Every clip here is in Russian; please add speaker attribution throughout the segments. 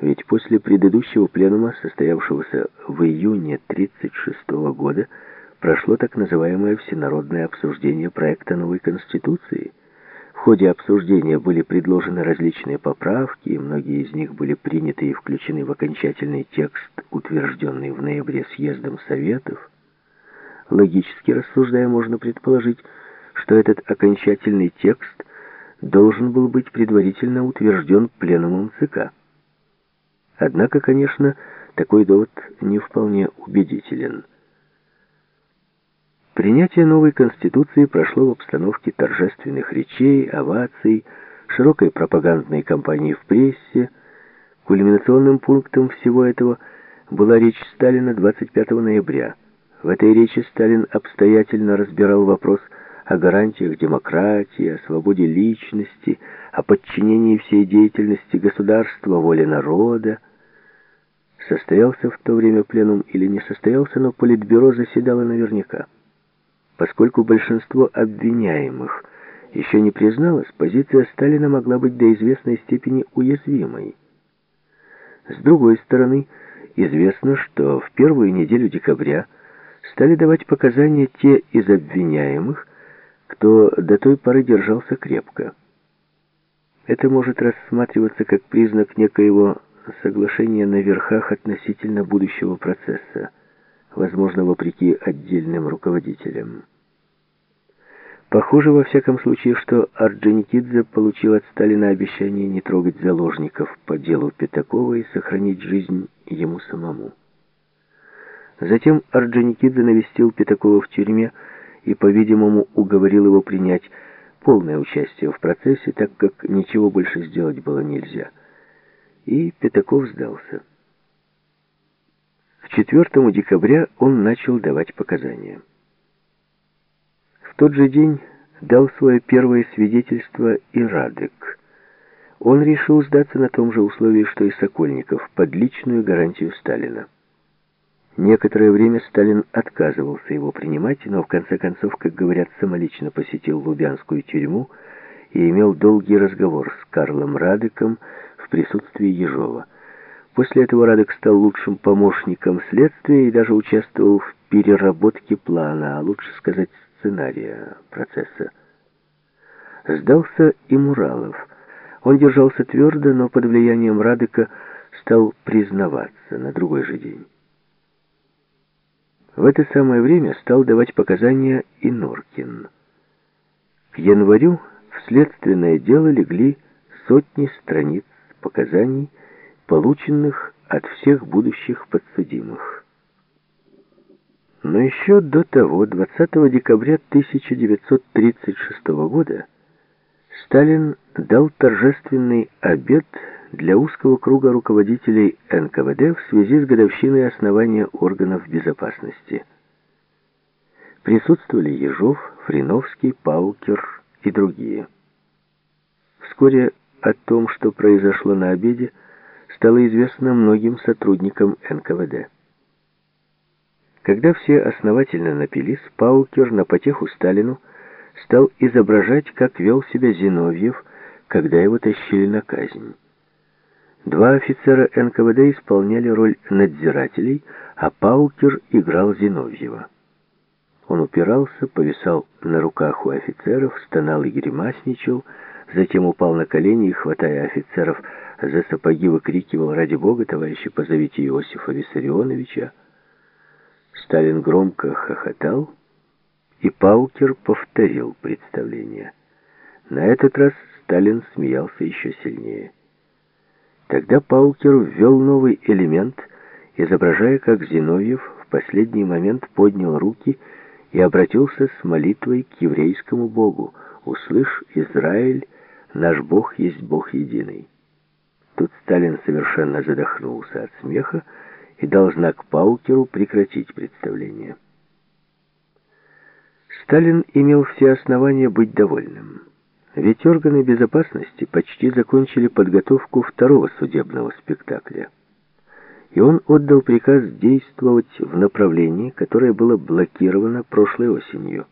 Speaker 1: Ведь после предыдущего пленума, состоявшегося в июне 1936 года, прошло так называемое всенародное обсуждение проекта новой Конституции. В ходе обсуждения были предложены различные поправки, и многие из них были приняты и включены в окончательный текст, утвержденный в ноябре съездом Советов. Логически рассуждая, можно предположить, что этот окончательный текст должен был быть предварительно утвержден пленумом ЦК. Однако, конечно, такой довод не вполне убедителен. Принятие новой Конституции прошло в обстановке торжественных речей, оваций, широкой пропагандной кампании в прессе. Кульминационным пунктом всего этого была речь Сталина 25 ноября. В этой речи Сталин обстоятельно разбирал вопрос о гарантиях демократии, о свободе личности, о подчинении всей деятельности государства воле народа. Состоялся в то время пленум или не состоялся, но Политбюро заседало наверняка. Поскольку большинство обвиняемых еще не призналось, позиция Сталина могла быть до известной степени уязвимой. С другой стороны, известно, что в первую неделю декабря стали давать показания те из обвиняемых, кто до той поры держался крепко. Это может рассматриваться как признак некоего соглашения на верхах относительно будущего процесса, возможно, вопреки отдельным руководителям. Похоже, во всяком случае, что Орджоникидзе получил от Сталина обещание не трогать заложников по делу Пятакова и сохранить жизнь ему самому. Затем Орджоникидзе навестил Пятакова в тюрьме, и, по-видимому, уговорил его принять полное участие в процессе, так как ничего больше сделать было нельзя. И Пятаков сдался. К 4 декабря он начал давать показания. В тот же день дал свое первое свидетельство и Радек. Он решил сдаться на том же условии, что и Сокольников, под личную гарантию Сталина. Некоторое время Сталин отказывался его принимать, но в конце концов, как говорят, самолично посетил Лубянскую тюрьму и имел долгий разговор с Карлом Радыком в присутствии Ежова. После этого Радек стал лучшим помощником следствия и даже участвовал в переработке плана, а лучше сказать сценария процесса. Сдался и Муралов. Он держался твердо, но под влиянием Радыка стал признаваться на другой же день. В это самое время стал давать показания и Норкин. К январю в следственное дело легли сотни страниц показаний, полученных от всех будущих подсудимых. Но еще до того, 20 декабря 1936 года, Сталин дал торжественный обед для узкого круга руководителей НКВД в связи с годовщиной основания органов безопасности. Присутствовали Ежов, Фриновский, Паукер и другие. Вскоре о том, что произошло на обеде, стало известно многим сотрудникам НКВД. Когда все основательно напились, Паукер на потеху Сталину стал изображать, как вел себя Зиновьев, когда его тащили на казнь. Два офицера НКВД исполняли роль надзирателей, а Паукер играл Зиновьева. Он упирался, повисал на руках у офицеров, стонал и гримасничал, затем упал на колени и, хватая офицеров за сапоги, выкрикивал «Ради Бога, товарищи, позовите Иосифа Виссарионовича!» Сталин громко хохотал, и Паукер повторил представление. На этот раз Сталин смеялся еще сильнее. Тогда Паукер ввел новый элемент, изображая, как Зиновьев в последний момент поднял руки и обратился с молитвой к еврейскому Богу «Услышь, Израиль, наш Бог есть Бог единый». Тут Сталин совершенно задохнулся от смеха и дал знак Паукеру прекратить представление. Сталин имел все основания быть довольным. Ведь органы безопасности почти закончили подготовку второго судебного спектакля. И он отдал приказ действовать в направлении, которое было блокировано прошлой осенью,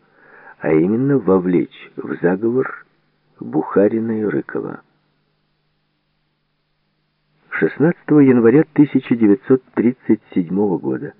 Speaker 1: а именно вовлечь в заговор Бухарина и Рыкова. 16 января 1937 года